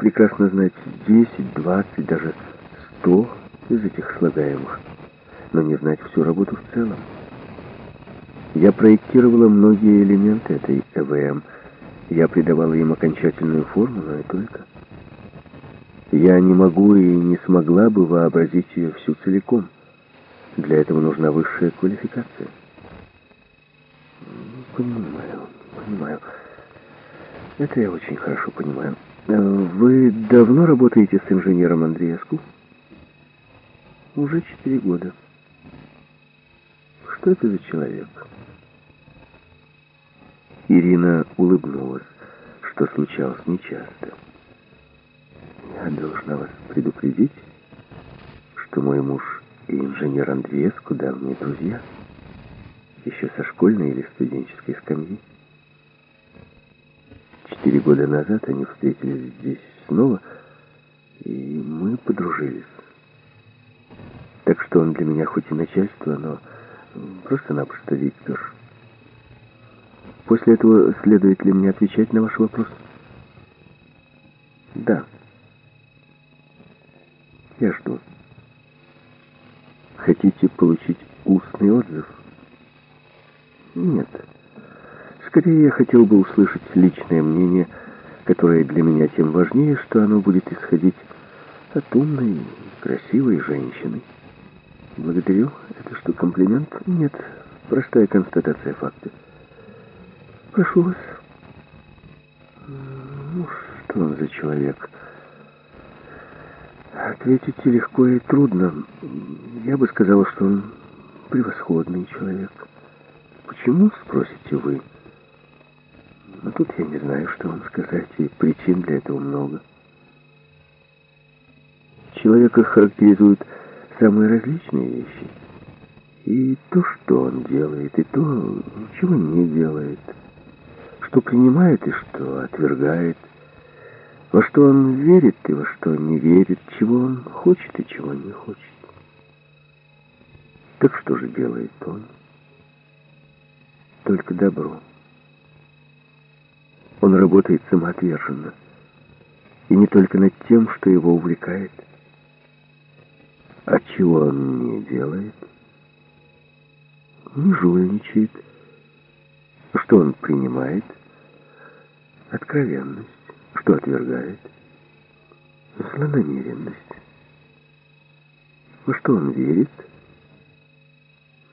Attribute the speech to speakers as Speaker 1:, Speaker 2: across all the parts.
Speaker 1: прекрасно знать 10, 20, даже 100 из этих слагаемых, но не знать всю работу в целом. Я проектировала многие элементы этой ЭВМ. Я придавала им окончательную форму, но и только. Я не могу и не смогла бы вообразить ее всю целиком. Для этого нужна высшая квалификация. Понимаю, понимаю. Это я очень хорошо понимаю. Э, вы давно работаете с инженером Андреевску? Уже четыре года. Что это за человек? Ирина улыбнулась, что случалось нечасто. Я должна вас предупредить, что мой муж и инженер Андреевску давние друзья. Еще со школьной или студенческой скамьи. Четыре года назад они встретились здесь снова, и мы подружились. Так что он для меня хоть и начальство, но просто-напросто Виктор. После этого следует ли мне отвечать на ваш вопрос? Да. Я жду. Хотите получить устный отзыв? Нет. Скорее, я хотел бы услышать личное мнение, которое для меня тем важнее, что оно будет исходить от умной, красивой женщины. Благодарю. Это что, комплимент? Нет. Простая констатация факта. Прошу вас. Ну, что он за человек? Ответить легко и трудно. Я бы сказала, что он превосходный человек. Почему, спросите вы? Но тут я не знаю, что вам сказать, и причин для этого много. Человека характеризуют самые различные вещи. И то, что он делает, и то, чего не делает. Что принимает и что отвергает. Во что он верит и во что не верит. Чего он хочет и чего не хочет. Так что же делает он? Только добро. Он работает самоотверженно. И не только над тем, что его увлекает. А чего он не делает? Не жульничает. Что он принимает? Откровенность. Что отвергает? Злонамеренность. Во что он верит?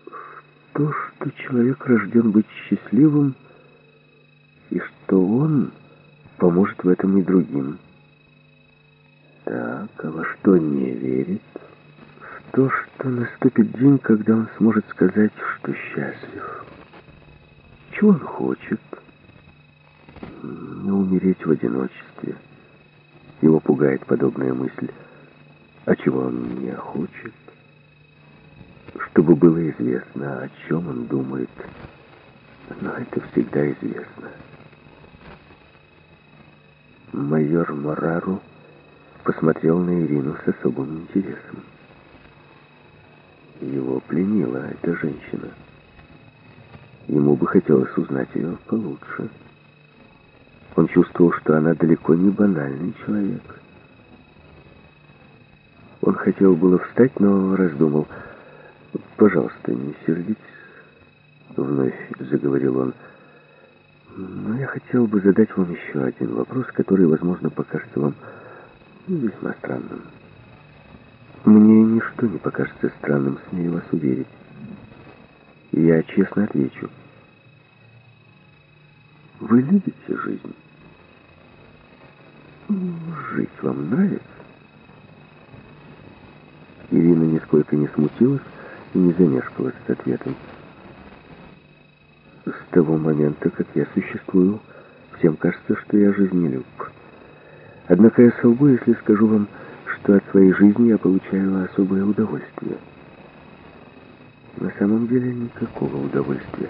Speaker 1: В то, что человек рожден быть счастливым, что он поможет в этом и другим. Так, а во что не верит? В то, что наступит день, когда он сможет сказать, что счастлив. Чего он хочет? Не умереть в одиночестве. Его пугает подобная мысль. А чего он не хочет? Чтобы было известно, о чем он думает. Но это всегда известно. Майор Морару посмотрел на Ирину с особым интересом. Его пленила эта женщина. Ему бы хотелось узнать ее получше. Он чувствовал, что она далеко не банальный человек. Он хотел было встать, но раздумал. «Пожалуйста, не сердитесь», — вновь заговорил он. Но я хотел бы задать вам еще один вопрос, который, возможно, покажется вам весьма странным. Мне ничто не покажется странным, смею вас уверить. Я честно отвечу. Вы любите жизнь? Жить вам нравится? Ирина нисколько не смутилась и не замешкалась с ответом. С того момента, как я существую, всем кажется, что я жизнелюб. Однако я солгу, если скажу вам, что от своей жизни я получаю особое удовольствие. На самом деле никакого удовольствия.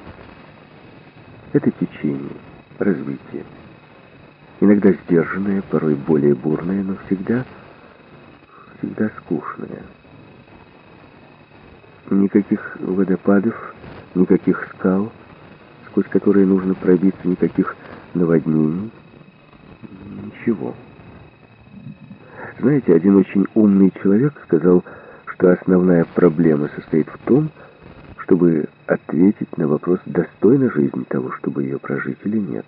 Speaker 1: Это течение, развитие. Иногда сдержанное, порой более бурное, но всегда, всегда скучное. Никаких водопадов, никаких скал — сквозь которые нужно пробиться, никаких наводнений, ничего. Знаете, один очень умный человек сказал, что основная проблема состоит в том, чтобы ответить на вопрос, достойна жизнь того, чтобы ее прожить или нет.